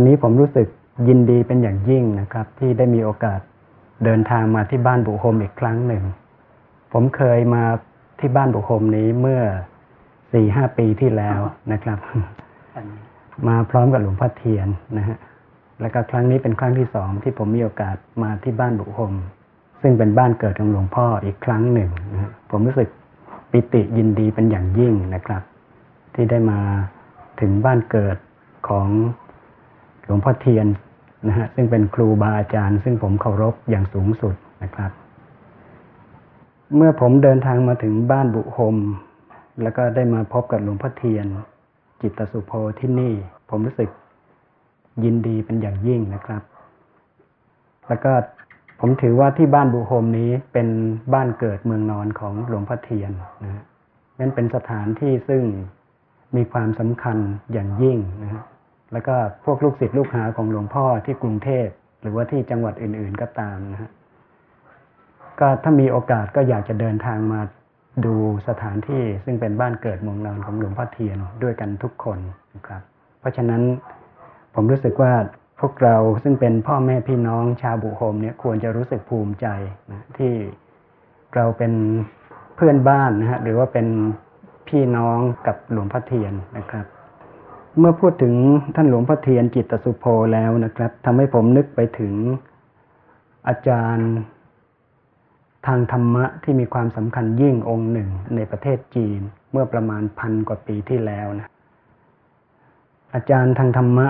วันนี้ผมรู้สึกยินดีเป็นอย่างยิ่งนะครับ ที่ได้มีโอกาสเดินทางมาที่บ้านบุโฮมอีกครั้งหนึ่ง ผมเคยมาที่บ้านบุโฮมนี้เมื่อสี่ห้าปีที่แล้วนะครับ มาพร้อมกับหลวงพ่อเทียนนะฮะแล้วก็ครั้งนี้เป็นครั้งที่สองที่ผมมีโอกาสมาที่บ้านบุโฮมซึ่งเป็นบ้านเกิดของหลวงพ่ออีกครั้งหนึ่งนะผมรู้สึกปิติยินดีเป็นอย่างยิ่งนะครับ ที่ได้มาถึงบ้านเกิดของ หลวงพ่อเทียนนะฮะซึ่งเป็นครูบาอาจารย์ ซึ่งผมเคารพอย่างสูงสุดนะครับ เมื่อผมเดินทางมาถึงบ้านบุโฮมแล้วก็ได้มาพบกับหลวงพ่อเทียน จิตสุโภที่นี่ ผมรู้สึกยินดีเป็นอย่างยิ่งนะครับ แล้วก็ผมถือว่าที่บ้านบุโฮมนี้เป็นบ้านเกิดเมืองนอนของหลวงพ่อเทียนนะนั่นเป็นสถานที่ซึ่งมีความสำคัญอย่างยิ่งนะ แล้วก็พวกลูกศิษย์ลูกหาของหลวงพ่อที่กรุงเทพหรือว่าที่จังหวัดอื่น ๆก็ตามนะฮะก็ถ้ามีโอกาสก็อยากจะเดินทางมาดูสถานที่ซึ่งเป็นบ้านเกิดเมืองนอนของหลวงพ่อเทียนด้วยกันทุกคนนะครับ เพราะฉะนั้นผมรู้สึกว่าพวกเราซึ่งเป็นพ่อแม่พี่น้องชาวบุโฮมเนี่ยควรจะรู้สึกภูมิใจนะที่เราเป็นเพื่อนบ้านนะฮะหรือว่าเป็นพี่น้องกับหลวงพ่อเทียนนะครับ เมื่อพูดถึงท่านหลวงพ่อเทียนจิตสุโภแล้วนะครับทำให้ผมนึกไปถึงอาจารย์ทางธรรมะที่มีความสำคัญยิ่งองค์หนึ่งในประเทศจีนเมื่อประมาณพันกว่าปีที่แล้วนะอาจารย์ทางธรรมะ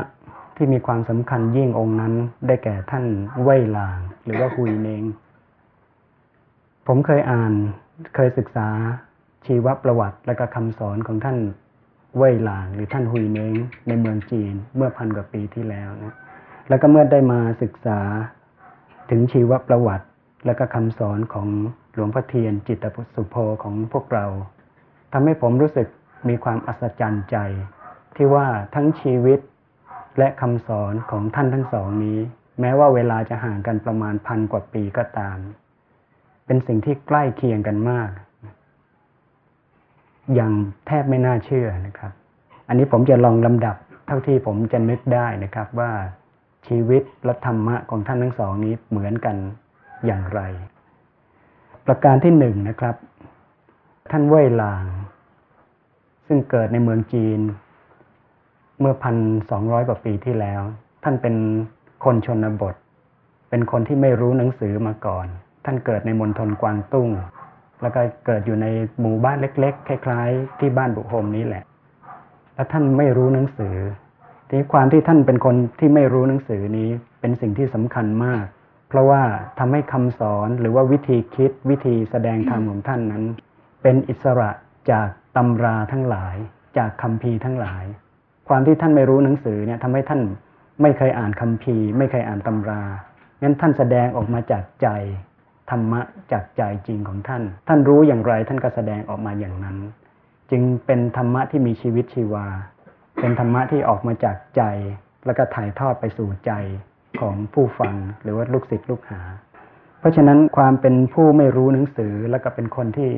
ที่มีความสำคัญยิ่งองค์นั้น ได้แก่ท่านเว่ยหลาง หรือว่าหุยเนงผมเคยอ่านเคยศึกษาชีวประวัติและก็คำสอนของท่าน เว่ยหลางหรือท่านหุยเนงในเมืองจีนเมื่อพันกว่าปีที่แล้วนะแล้วก็เมื่อได้มาศึกษาถึงชีวประวัติ และก็คำสอนของหลวงพ่อเทียนจิตปุสุโภของพวกเราทำให้ผมรู้สึกมีความอัศจรรย์ใจ ที่ว่าทั้งชีวิตและคำสอนของท่านทั้งสองนี้ แม้ว่าเวลาจะห่างกันประมาณพันกว่าปีก็ตาม เป็นสิ่งที่ใกล้เคียงกันมาก ย่างแทบไม่น่าเชื่อนะครับ อันนี้ผมจะลองลำดับเท่าที่ผมจะนึกได้นะครับว่าชีวิตและธรรมะของท่านทั้งสองนี้เหมือนกันอย่างไร ประการที่หนึ่งนะครับ ท่านเว่ยหลาง ซึ่งเกิดในเมืองจีน เมื่อพันสองร้อยกว่าปีที่แล้ว ท่านเป็นคนชนบท เป็นคนที่ไม่รู้หนังสือมาก่อน ท่านเกิดในมณฑลกวางตุ้ง แล้วก็เกิดอยู่ในหมู่บ้านเล็ก ๆ คล้าย ๆ ที่บ้านบุโฮมนี้แหละ แล้วท่านไม่รู้หนังสือ ที่ความที่ท่านเป็นคนที่ไม่รู้หนังสือนี้เป็นสิ่งที่สำคัญมาก เพราะว่าทำให้คำสอนหรือว่าวิธีคิดวิธีแสดงธรรมของท่านนั้น เป็นอิสระจากตำราทั้งหลาย จากคำพีทั้งหลาย ความที่ท่านไม่รู้หนังสือเนี่ยทำให้ท่านไม่เคยอ่านคำพีไม่เคยอ่านตำรางั้นท่านแสดงออกมาจากใจ ธรรมะจากใจจริงของท่าน ท่านรู้อย่างไรท่านก็แสดงออกมาอย่างนั้น จึงเป็นธรรมะที่มีชีวิตชีวา เป็นธรรมะที่ออกมาจากใจ แล้วก็ถ่ายทอดไปสู่ใจของผู้ฟังหรือว่าลูกศิษย์ลูกหา เพราะฉะนั้นความเป็นผู้ไม่รู้หนังสือแล้วก็เป็นคนที่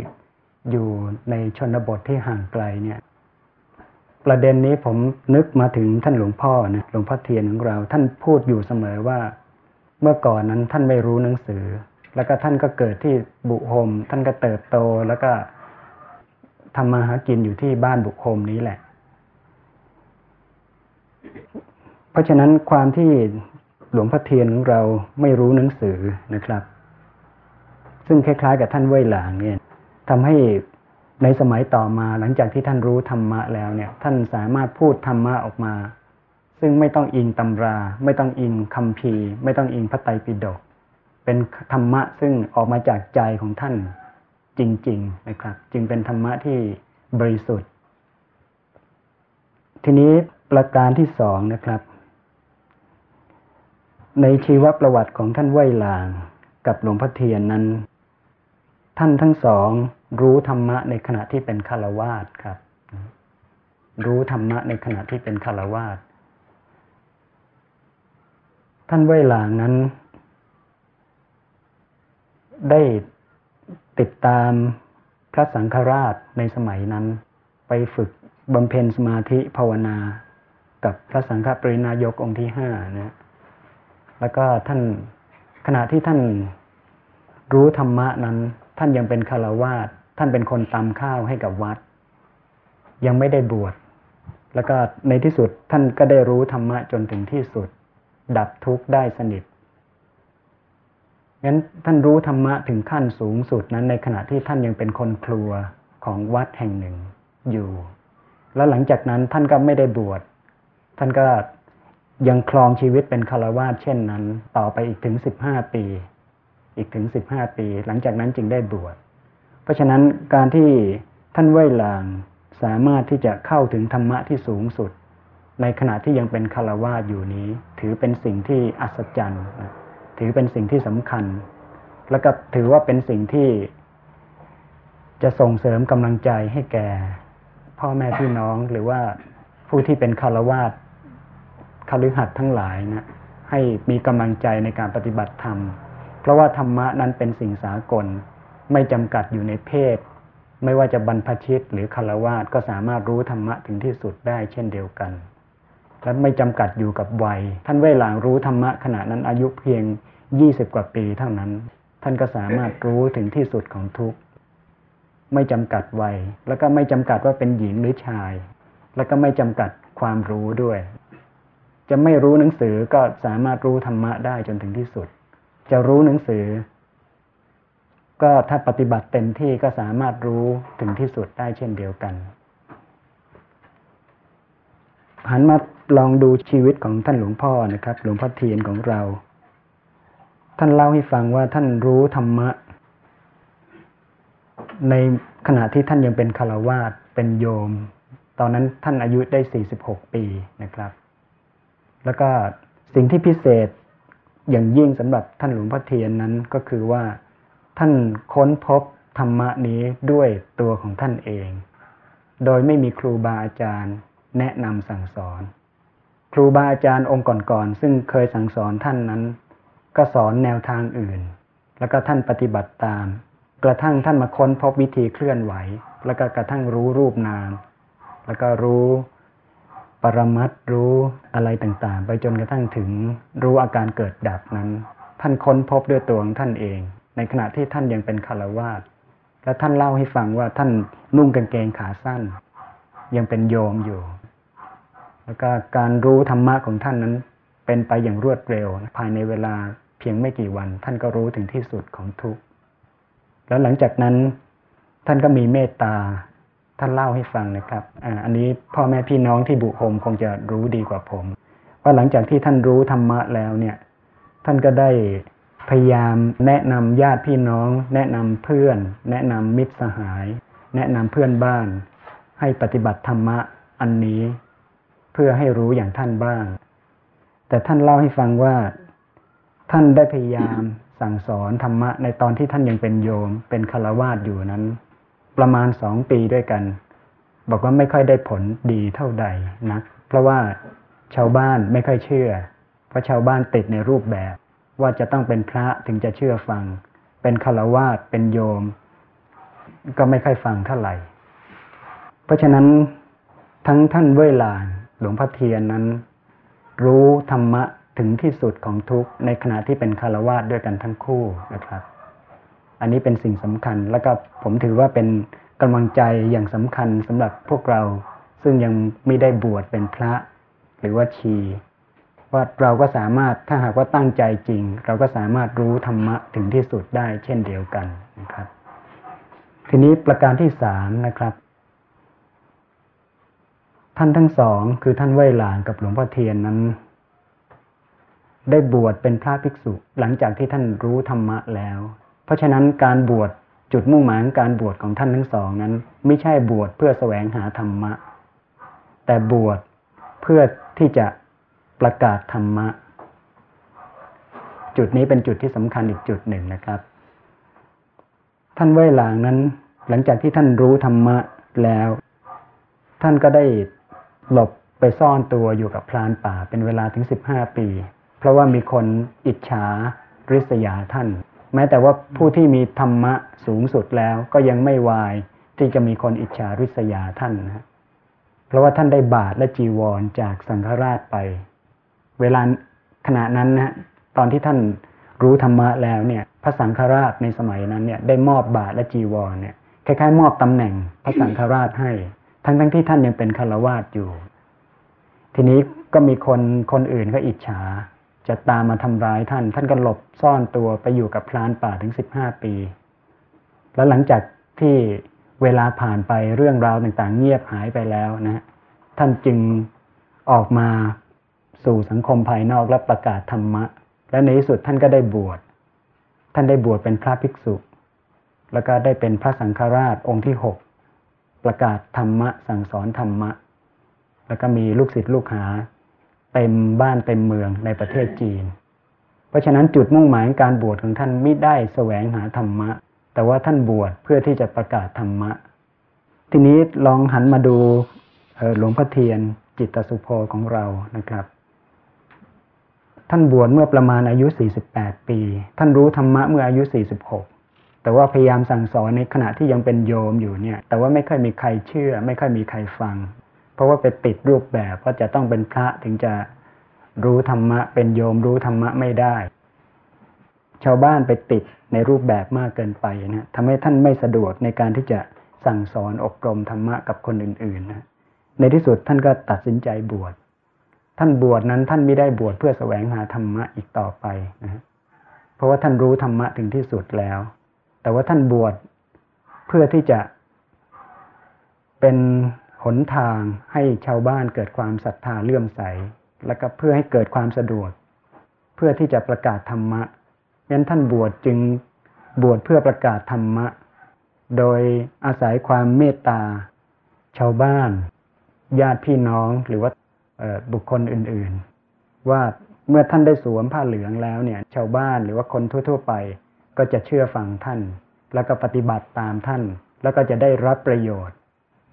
อยู่ในชนบทที่ห่างไกลเนี่ย ประเด็นนี้ผมนึกมาถึงท่านหลวงพ่อนะหลวงพ่อเทียนของเรา ท่านพูดอยู่เสมอว่า เมื่อก่อนนั้นท่านไม่รู้หนังสือ แล้วก็ท่านก็เกิดที่บุโฮมท่านก็เติบโตแล้วก็ทำมาหากินอยู่ที่บ้านบุโฮมนี้แหละ เพราะฉะนั้นความที่หลวงพ่อเทียนของเราไม่รู้หนังสือนะครับ ซึ่งคล้ายๆกับท่านเว่ยหลางเนี่ยทำให้ในสมัยต่อมาหลังจากที่ท่านรู้ธรรมะแล้วเนี่ย ท่านสามารถพูดธรรมะออกมา ซึ่งไม่ต้องอิงตำรา ไม่ต้องอิงคำพีไม่ต้องอิงพระไตรปิฎก เป็นธรรมะซึ่งออกมาจากใจของท่านจริง ๆ นะครับ จึงเป็นธรรมะที่บริสุทธิ์ ทีนี้ประการที่สองนะครับ ในชีวประวัติของท่านไวลางกับหลวงพ่อเทียนนั้น ท่านทั้งสองรู้ธรรมะในขณะที่เป็นคารวาสครับ รู้ธรรมะในขณะที่เป็นคารวาสท่านไวลางนั้น ได้ติดตามพระสังฆราชในสมัยนั้น ไปฝึกบำเพ็ญสมาธิภาวนา กับพระสังฆปรินายกองค์ที่ห้านะแล้วก็ท่านขณะที่ท่านรู้ธรรมะนั้น ท่านยังเป็นคารวาสท่านเป็นคนตำข้าวให้กับวัด ยังไม่ได้บวชแล้วก็ในที่สุดท่านก็ได้รู้ธรรมะจนถึงที่สุด ดับทุกข์ได้สนิท งั้นท่านรู้ธรรมะถึงขั้นสูงสุดนั้นในขณะที่ท่านยังเป็นคนครัวของวัดแห่งหนึ่งอยู่ แล้วหลังจากนั้นท่านก็ไม่ได้บวช ท่านก็ยังคลองชีวิตเป็นคารวาสเช่นนั้น ต่อไปอีกถึงสิบห้าปี อีกถึงสิบห้าปี หลังจากนั้นจึงได้บวช เพราะฉะนั้นการที่ท่านเว่ยหลางสามารถที่จะเข้าถึงธรรมะที่สูงสุด ในขณะที่ยังเป็นคารวาสอยู่นี้ ถือเป็นสิ่งที่อัศจรรย์ ถือเป็นสิ่งที่สำคัญ แล้วก็ถือว่าเป็นสิ่งที่ จะส่งเสริมกำลังใจให้แก่ พ่อแม่พี่น้องหรือว่าผู้ที่เป็นคารวาสคฤหัสถ์ทั้งหลายนะให้มีกำลังใจในการปฏิบัติธรรม เพราะว่าธรรมะนั้นเป็นสิ่งสากล ไม่จำกัดอยู่ในเพศ ไม่ว่าจะบรรพชิตหรือคารวาสก็สามารถรู้ธรรมะถึงที่สุดได้เช่นเดียวกันและไม่จำกัดอยู่กับวัย ท่านเวลางรู้ธรรมะขณะนั้นอายุเพียง ยี่สิบกว่าปีเท่านั้น ท่านก็สามารถรู้ถึงที่สุดของทุกข์ ไม่จำกัดวัย แล้วก็ไม่จำกัดว่าเป็นหญิงหรือชาย แล้วก็ไม่จำกัดความรู้ด้วย จะไม่รู้หนังสือก็สามารถรู้ธรรมะได้จนถึงที่สุด จะรู้หนังสือ ก็ถ้าปฏิบัติเต็มที่ก็สามารถรู้ถึงที่สุดได้เช่นเดียวกันหันมาลองดูชีวิตของท่านหลวงพ่อนะครับ หลวงพ่อเทียนของเรา ท่านเล่าให้ฟังว่าท่านรู้ธรรมะ ในขณะที่ท่านยังเป็นคารวาสเป็นโยม ตอนนั้นท่านอายุได้ 46 ปีนะครับ แล้วก็สิ่งที่พิเศษอย่างยิ่งสำหรับท่านหลวงพ่อเทียนนั้นก็คือว่าท่านค้นพบธรรมะนี้ด้วยตัวของท่านเอง โดยไม่มีครูบาอาจารย์แนะนำสั่งสอน ครูบาอาจารย์องค์ก่อนๆซึ่งเคยสั่งสอนท่านนั้น ก็สอนแนวทางอื่น แล้วก็ท่านปฏิบัติตาม กระทั่งท่านมาค้นพบวิธีเคลื่อนไหว แล้วก็กระทั่งรู้รูปนาม แล้วก็รู้ปรมัตรู้อะไรต่างๆ ไปจนกระทั่งถึงรู้อาการเกิดดับนั้น ท่านค้นพบด้วยตัวของท่านเอง ในขณะที่ท่านยังเป็นคารวาสและท่านเล่าให้ฟังว่าท่านนุ่งกางเกงขาสั้น ยังเป็นโยมอยู่ แล้วก็การรู้ธรรมะของท่านนั้นเป็นไปอย่างรวดเร็ว ภายในเวลา เพียงไม่กี่วัน ท่านก็รู้ถึงที่สุดของทุกข์แล้วหลังจากนั้นท่านก็มีเมตตาท่านเล่าให้ฟังนะครับอันนี้พ่อแม่พี่น้องที่บุโฮมคงจะรู้ดีกว่าผม ว่าหลังจากที่ท่านรู้ธรรมะแล้วเนี่ย ท่านก็ได้พยายามแนะนำญาติพี่น้อง แนะนำเพื่อน แนะนำมิตรสหาย แนะนำเพื่อนบ้าน ให้ปฏิบัติธรรมะอันนี้ เพื่อให้รู้อย่างท่านบ้าง แต่ท่านเล่าให้ฟังว่า ท่านได้พยายามสั่งสอนธรรมะในตอนที่ท่านยังเป็นโยม เป็นคารวาสอยู่นั้น ประมาณสองปีด้วยกัน บอกว่าไม่ค่อยได้ผลดีเท่าใดนักเพราะว่าชาวบ้านไม่ค่อยเชื่อ เพราะชาวบ้านติดในรูปแบบ ว่าจะต้องเป็นพระถึงจะเชื่อฟัง เป็นคารวาสเป็นโยม ก็ไม่ค่อยฟังเท่าไหร่ เพราะฉะนั้นทั้งท่านเวลานหลวงพ่อเทียนนั้น รู้ธรรมะ ถึงที่สุดของทุกข์ในขณะที่เป็นคารวาสด้วยกันทั้งคู่นะครับ อันนี้เป็นสิ่งสำคัญแล้วก็ผมถือว่าเป็นกำลังใจอย่างสำคัญสำหรับพวกเรา ซึ่งยังไม่ได้บวชเป็นพระ หรือว่าชี ว่าเราก็สามารถถ้าหากว่าตั้งใจจริง เราก็สามารถรู้ธรรมะถึงที่สุดได้เช่นเดียวกันนะครับ ทีนี้ประการที่สามนะครับท่านทั้งสองคือท่านเว่ยหลานกับหลวงพ่อเทียนนั้น ได้บวชเป็นพระภิกษุ หลังจากที่ท่านรู้ธรรมะแล้ว เพราะฉะนั้นการบวชจุดมุ่งหมายการบวชของท่านทั้งสองนั้น ไม่ใช่บวชเพื่อแสวงหาธรรมะ แต่บวชเพื่อที่จะประกาศธรรมะ จุดนี้เป็นจุดที่สำคัญอีกจุดหนึ่งนะครับ ท่านเว่ยหลางนั้น หลังจากที่ท่านรู้ธรรมะแล้ว ท่านก็ได้หลบไปซ่อนตัวอยู่กับพรานป่าเป็นเวลาถึงสิบห้าปี เพราะว่ามีคนอิจฉาริษยาท่าน แม้แต่ว่าผู้ที่มีธรรมะสูงสุดแล้วก็ยังไม่วายที่จะมีคนอิจฉาริษยาท่านนะเพราะว่าท่านได้บาทและจีวรจากสังฆราชไป เวลาขณะนั้นนะตอนที่ท่านรู้ธรรมะแล้วเนี่ยพระสังฆราชในสมัยนั้นเนี่ยได้มอบบาทและจีวรเนี่ยคล้ายๆ มอบตำแหน่งพระสังฆราชให้ ทั้งๆทที่ท่านยังเป็นคารวาสอยู่ ทีนี้ก็มีคนคนอื่นก็อิจฉา จะตามมาทำร้ายท่าน ท่านก็หลบซ่อนตัวไปอยู่กับพรานป่าถึงสิบห้าปี แล้วหลังจากที่เวลาผ่านไปเรื่องราวต่างๆ เงียบหายไปแล้วนะท่านจึงออกมาสู่สังคมภายนอกและประกาศธรรมะ และในที่สุดท่านก็ได้บวช ท่านได้บวชเป็นพระภิกษุ แล้วก็ได้เป็นพระสังฆราชองค์ที่หกประกาศธรรมะสั่งสอนธรรมะ แล้วก็มีลูกศิษย์ลูกหา เต็มบ้านเต็มเมืองในประเทศจีน เพราะฉะนั้นจุดมุ่งหมายการบวชของท่านไม่ได้แสวงหาธรรมะ แต่ว่าท่านบวชเพื่อที่จะประกาศธรรมะ ทีนี้ลองหันมาดูหลวงพ่อเทียนจิตสุโภของเรานะครับ ท่านบวชเมื่อประมาณอายุ 48 ปี ท่านรู้ธรรมะเมื่ออายุ 46 แต่ว่าพยายามสั่งสอนในขณะที่ยังเป็นโยมอยู่เนี่ย แต่ว่าไม่ค่อยมีใครเชื่อ ไม่ค่อยมีใครฟัง ราะว่าไปติดรูปแบบว่าจะต้องเป็นพระถึงจะรู้ธรรมะ เป็นโยมรู้ธรรมะไม่ได้ ชาวบ้านไปติดในรูปแบบมากเกินไปนะทำให้ท่านไม่สะดวกในการที่จะสั่งสอนอบรมธรรมะกับคนอื่นๆนะในที่สุดท่านก็ตัดสินใจบวชท่านบวชนั้นท่านไม่ได้บวชเพื่อแสวงหาธรรมะอีกต่อไปนะเพราะว่าท่านรู้ธรรมะถึงที่สุดแล้ว แต่ว่าท่านบวชเพื่อที่จะเป็น หนทางให้ชาวบ้านเกิดความศรัทธาเลื่อมใส แล้วก็เพื่อให้เกิดความสะดวก เพื่อที่จะประกาศธรรมะงั้นท่านบวชจึงบวชเพื่อประกาศธรรมะ โดยอาศัยความเมตตา ชาวบ้าน ญาติพี่น้องหรือว่าบุคคลอื่นๆ ว่าเมื่อท่านได้สวมผ้าเหลืองแล้วเนี่ยชาวบ้านหรือว่าคนทั่ว ๆ ไป ก็จะเชื่อฟังท่าน แล้วก็ปฏิบัติตามท่าน แล้วก็จะได้รับประโยชน์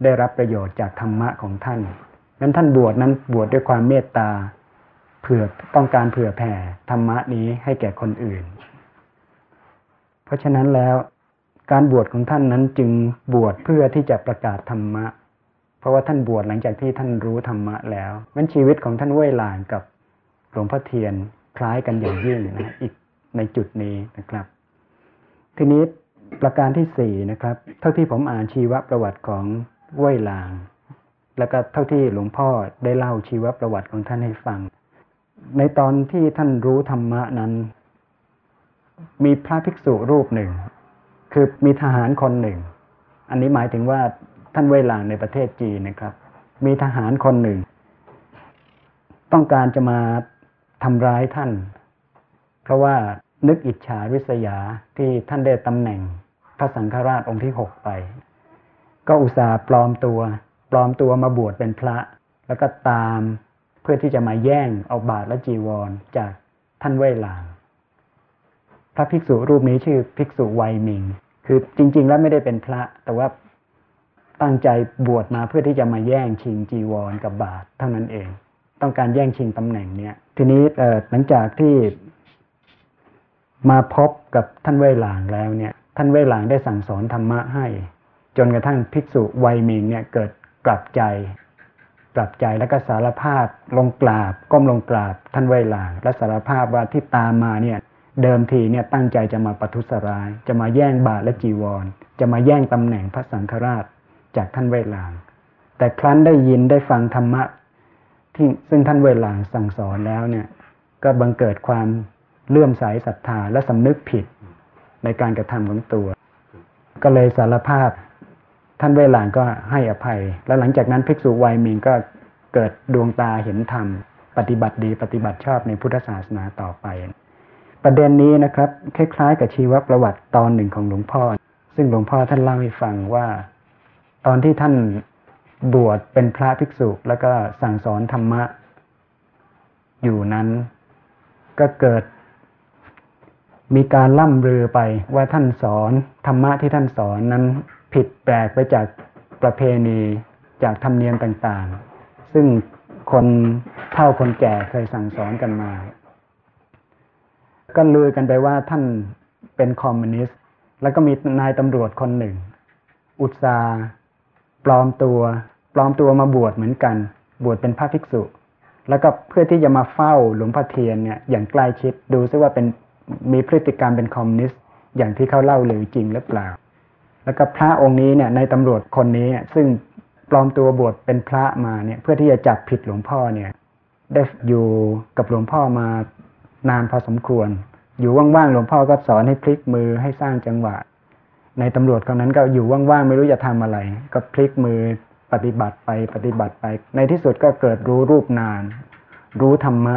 ได้รับประโยชน์จากธรรมะของท่านนั้นท่านบวชนั้นบวชดด้วยความเมตตาเผื่อต้องการเผื่อแผ่ธรรมะนี้ให้แก่คนอื่น เพราะฉะนั้นแล้วการบวชของท่านนั้นจึงบวชเพื่อที่จะประกาศธรรมะ เพราะว่าท่านบวชหลังจากที่ท่านรู้ธรรมะแล้วมันชีวิตของท่านเว่ยหลานกับหลวงพ่อเทียนคล้ายกันอย่างยิ่งนะอีกในจุดนี้นะครับ ทีนี้ประการที่สี่นะครับ เท่าที่ผมอ่านชีวประวัติของ เว่ยลาง แล้วก็เท่าที่หลวงพ่อได้เล่าชีวประวัติของท่านให้ฟัง ในตอนที่ท่านรู้ธรรมะนั้น มีพระภิกษุรูปหนึ่ง คือมีทหารคนหนึ่ง อันนี้หมายถึงว่าท่านเวลางในประเทศจีนนะครับ มีทหารคนหนึ่ง ต้องการจะมาทำร้ายท่าน เพราะว่านึกอิจฉาริษยาที่ท่านได้ตำแหน่งพระสังฆราชองค์ที่หกไป ก็อุตส่าห์ปลอมตัว ปลอมตัวมาบวชเป็นพระ แล้วก็ตามเพื่อที่จะมาแย่งเอาบาทและจีวรจากท่านเว่ยหลางพระภิกษุรูปนี้ชื่อภิกษุไวมิง คือจริง ๆ แล้วไม่ได้เป็นพระ แต่ว่าตั้งใจบวชมาเพื่อที่จะมาแย่งชิงจีวรกับบาทเท่านั้นเอง ต้องการแย่งชิงตำแหน่งเนี้ยทีนี้หลังจากที่มาพบกับท่านเว่ยหลางแล้วเนี่ย ท่านเว่ยหลางได้สั่งสอนธรรมะให้ จนกระทั่งภิกษุวัยมิงเนี่ยเกิดกลับใจ กลับใจแล้วก็สารภาพลงกราบ ก้มลงกราบท่านเว่ยหลางและสารภาพว่าที่ตามมาเนี่ยเดิมทีเนี่ยตั้งใจจะมาประทุษร้าย จะมาแย่งบาทและจีวร จะมาแย่งตำแหน่งพระสังฆราชจากท่านเวลาง แต่ครั้นได้ยินได้ฟังธรรมะที่ซึ่งท่านเวลางสั่งสอนแล้วเนี่ยก็บังเกิดความเลื่อมใสศรัทธาและสำนึกผิดในการกระทำของตัว ก็เลยสารภาพ ท่านเวลางก็ให้อภัย แล้วหลังจากนั้นภิกษุวัยมิงก็เกิดดวงตาเห็นธรรม ปฏิบัติดีปฏิบัติชอบในพุทธศาสนาต่อไป ประเด็นนี้นะครับคล้ายๆกับชีวประวัติตอนหนึ่งของหลวงพ่อ ซึ่งหลวงพ่อท่านเล่าให้ฟังว่า ตอนที่ท่านบวชเป็นพระภิกษุแล้วก็สั่งสอนธรรมะ อยู่นั้นก็เกิดมีการล่ำลือไปว่าท่านสอนธรรมะที่ท่านสอนนั้น ผิดแปลกไปจากประเพณีจากธรรมเนียมต่างๆ ซึ่งคนเท่าคนแก่เคยสั่งสอนกันมา ก็ลือกันไปว่าท่านเป็นคอมมิวนิสต์ แล้วก็มีนายตำรวจคนหนึ่ง อุตสาปลอมตัวปลอมตัวมาบวชเหมือนกัน บวชเป็นพระภิกษุ แล้วก็เพื่อที่จะมาเฝ้าหลวงพ่อเทียนเนี่ยอย่างใกล้ชิดดูซิว่าเป็นมีพฤติกรรมเป็นคอมมิวนิสต์อย่างที่เขาเล่าหรือจริงหรือเปล่า แล้วก็พระองค์นี้เนี่ยในตำรวจคนนี้ซึ่งปลอมตัวบวชเป็นพระมาเนี่ยเพื่อที่จะจับผิดหลวงพ่อเนี่ยได้อยู่กับหลวงพ่อมานานพอสมควร อยู่ว่างๆหลวงพ่อก็สอนให้พลิกมือให้สร้างจังหวะ ในตำรวจคนนั้นก็อยู่ว่างๆไม่รู้จะทำอะไร ก็พลิกมือปฏิบัติไปปฏิบัติไป ในที่สุดก็เกิดรู้รูปนาน รู้ธรรมะ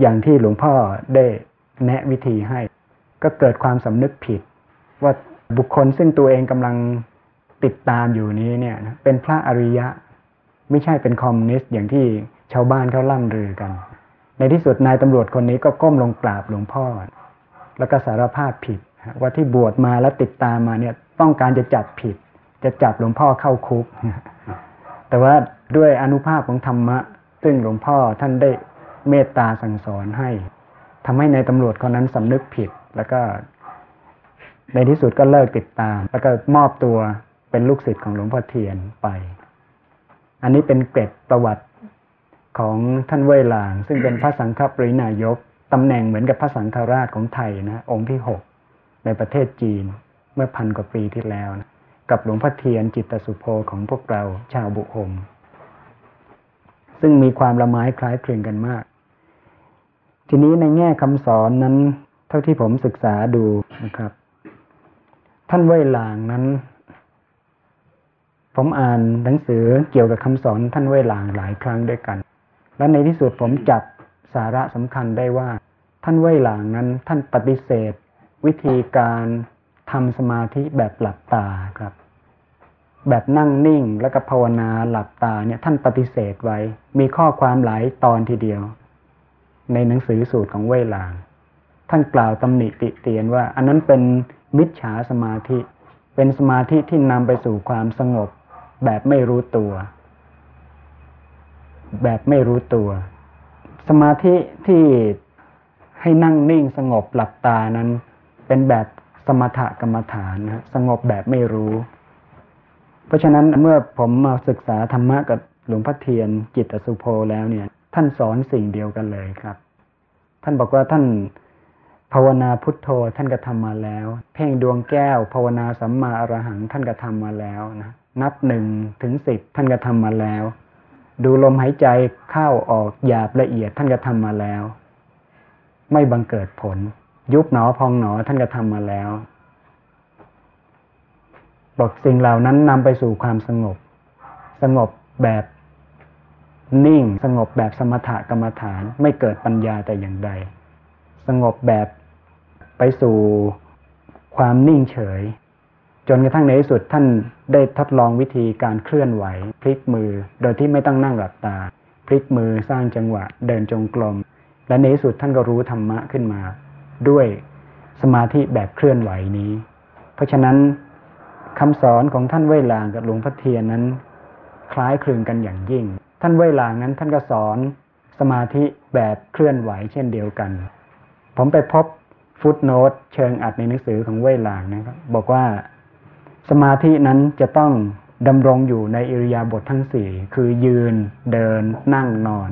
อย่างที่หลวงพ่อได้แนะวิธีให้ ก็เกิดความสำนึกผิด ว่าบุคคลซึ่งตัวเองกำลังติดตามอยู่นี้เนี่ยเป็นพระอริยะ ไม่ใช่เป็นคอมมิวนิสต์อย่างที่ชาวบ้านเขาล่ำลือกัน ในที่สุดนายตำรวจคนนี้ก็ก้มลงกราบหลวงพ่อ แล้วก็สารภาพผิดว่าที่บวชมาแล้วติดตามมาเนี่ยต้องการจะจับผิด จะจับหลวงพ่อเข้าคุก แต่ว่าด้วยอนุภาพของธรรมะ ซึ่งหลวงพ่อท่านได้เมตตาสั่งสอนให้ทำให้ในตำรวจคนนั้นสำนึกผิด แล้วก็ ในที่สุดก็เลิกติดตาม แล้วก็มอบตัวเป็นลูกศิษย์ของหลวงพ่อเทียนไป อันนี้เป็นเกร็ดประวัติของท่านเว่ยหลาง ซึ่งเป็นพระสังฆปรินายกตำแหน่งเหมือนกับพระสังฆราชของไทยนะ องค์ที่หกในประเทศจีนเมื่อพันกว่าปีที่แล้วนะกับหลวงพ่อเทียนจิตสุโภของพวกเราชาวบุหมซึ่งมีความละไม้คล้ายคลึงกันมาก ทีนี้ในแง่คำสอนนั้น เท่าที่ผมศึกษาดูนะครับ ท่านเว่ยหลางนั้น ผมอ่านหนังสือเกี่ยวกับคำสอนท่านเว่ยหลางหลายครั้งด้วยกัน และในที่สุดผมจับสาระสำคัญได้ว่า ท่านเว่ยหลางนั้น ท่านปฏิเสธ วิธีการทำสมาธิแบบหลับตาครับ แบบนั่งนิ่งแล้วก็ภาวนาหลับตาเนี่ย ท่านปฏิเสธไว้ มีข้อความหลายตอนทีเดียว ในหนังสือสูตรของเว่ยหลาง ท่านกล่าวตำหนิติเตียนว่า อันนั้นเป็นมิจฉาสมาธิ เป็นสมาธิที่นำไปสู่ความสงบ แบบไม่รู้ตัว แบบไม่รู้ตัว สมาธิที่ให้นั่งนิ่งสงบหลับตานั้น เป็นแบบสมถกรรมฐานนะสงบแบบไม่รู้ เพราะฉะนั้นเมื่อผมมาศึกษาธรรมะกับหลวงพ่อเทียนจิตอสุโภแล้วเนี่ย ท่านสอนสิ่งเดียวกันเลยครับ ท่านบอกว่าท่าน ภาวนาพุทโธท่านก็ทำมาแล้ว เพ่งดวงแก้ว ภาวนาสัมมาอรหังท่านก็ทำมาแล้วนะนับหนึ่งถึงสิบท่านก็ทำมาแล้ว ดูลมหายใจเข้าออกหยาบละเอียดท่านก็ทำมาแล้ว ไม่บังเกิดผล ยุบหนอพองหนอท่านก็ทำมาแล้วบอกสิ่งเหล่านั้นนำไปสู่ความสงบ สงบแบบนิ่ง สงบแบบสมถกรรมฐานไม่เกิดปัญญาแต่อย่างใด สงบแบบ สู่ความนิ่งเฉย จนกระทั่งในที่สุดท่านได้ทดลองวิธีการเคลื่อนไหว พลิกมือโดยที่ไม่ต้องนั่งหลับตา พลิกมือสร้างจังหวะเดินจงกรมและในที่สุดท่านก็รู้ธรรมะขึ้นมา ด้วยสมาธิแบบเคลื่อนไหวนี้ เพราะฉะนั้นคำสอนของท่านเว่ยลางกับหลวงพ่อเทียนนั้น คล้ายคลึงกันอย่างยิ่ง ท่านเว่ยลางนั้นท่านก็สอนสมาธิแบบเคลื่อนไหวเช่นเดียวกัน ผมไปพบ ฟุตโนตเชิงอัดในหนังสือของเว่ยหลางนะครับ บอกว่าสมาธินั้นจะต้องดำรงอยู่ในอิริยาบถททั้งสี่คือยืนเดินนั่งนอน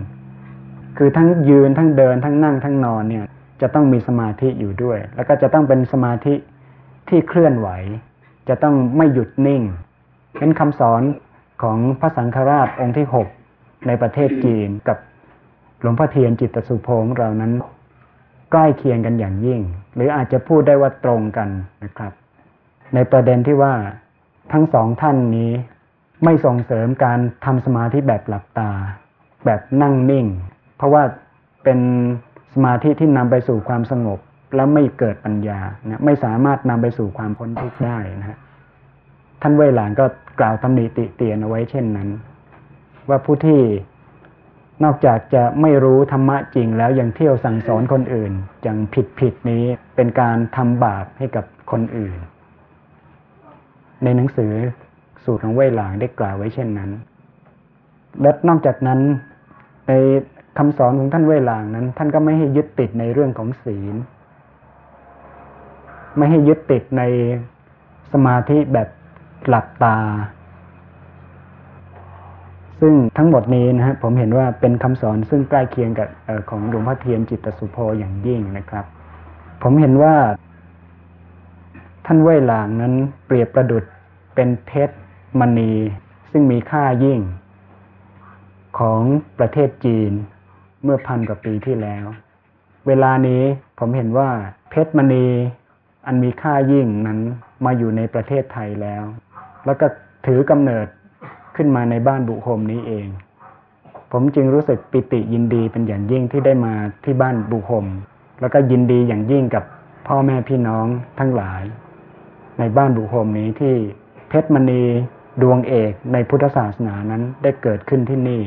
คือทั้งยืนทั้งเดินทั้งนั่งทั้งนอนเนี่ยจะต้องมีสมาธิอยู่ด้วย แล้วก็จะต้องเป็นสมาธิที่เคลื่อนไหว จะต้องไม่หยุดนิ่งเป็นคำสอนของพระสังฆราชองค์ที่หกในประเทศจีนกับหลวงพ่อเทียนจิตสุโพงเรานั้น ใกล้เคียงกันอย่างยิ่ง หรืออาจจะพูดได้ว่าตรงกันนะครับ ในประเด็นที่ว่าทั้งสองท่านนี้ไม่ส่งเสริมการทำสมาธิแบบหลับตา แบบนั่งนิ่ง เพราะว่าเป็นสมาธิที่นำไปสู่ความสงบ และไม่เกิดปัญญานะไม่สามารถนำไปสู่ความพ้นทุกข์ได้นะฮะท่านเวหลานก็กล่าวตำหนิติเตียนเอาไว้เช่นนั้น ว่าผู้ที่ นอกจากจะไม่รู้ธรรมะจริงแล้วยังเที่ยวสั่งสอนคนอื่นอย่างผิดผิดนี้เป็นการทำบาปให้กับคนอื่น ในหนังสือสูตรของเว่ยหลางได้กล่าวไว้เช่นนั้น และนอกจากนั้นในคำสอนของท่านเว่ยหลางนั้น ท่านก็ไม่ให้ยึดติดในเรื่องของศีล ไม่ให้ยึดติดในสมาธิแบบหลับตา ซึ่งทั้งหมดนี้นะฮะผมเห็นว่าเป็นคำสอนซึ่งใกล้เคียงกับออของหลวงพ่อเทียนจิตสุโภอย่างยิ่งนะครับ ผมเห็นว่า ท่านเว่ยหลางนั้นเปรียบประดุดเป็นเพชรมณี ซึ่งมีค่ายิ่ง ของประเทศจีนเมื่อพันกว่าปีที่แล้ว เวลานี้ผมเห็นว่าเพชรมณีอันมีค่ายิ่งนั้นมาอยู่ในประเทศไทยแล้ว แล้วก็ถือกำเนิด ขึ้นมาในบ้านบุคมนี้เอง ผมจึงรู้สึกปิติยินดีเป็นอย่างยิ่งที่ได้มาที่บ้านบุคมแล้วก็ยินดีอย่างยิ่งกับพ่อแม่พี่น้องทั้งหลาย ในบ้านบุคมนี้ที่เพชรมณีดวงเอกในพุทธศาสนานั้นได้เกิดขึ้นที่นี่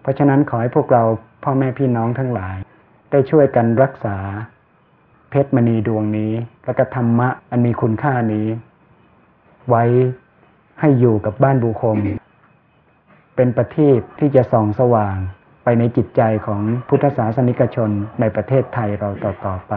เพราะฉะนั้นขอให้พวกเราพ่อแม่พี่น้องทั้งหลาย ได้ช่วยกันรักษา เพชรมณีดวงนี้ และก็ธรรมะอันมีคุณค่านี้ ไว้ให้อยู่กับบ้านบุคม เป็นประทีปที่จะส่องสว่างไปในจิตใจของพุทธศาสนิกชนในประเทศไทยเราต่อๆไป